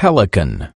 Pelican.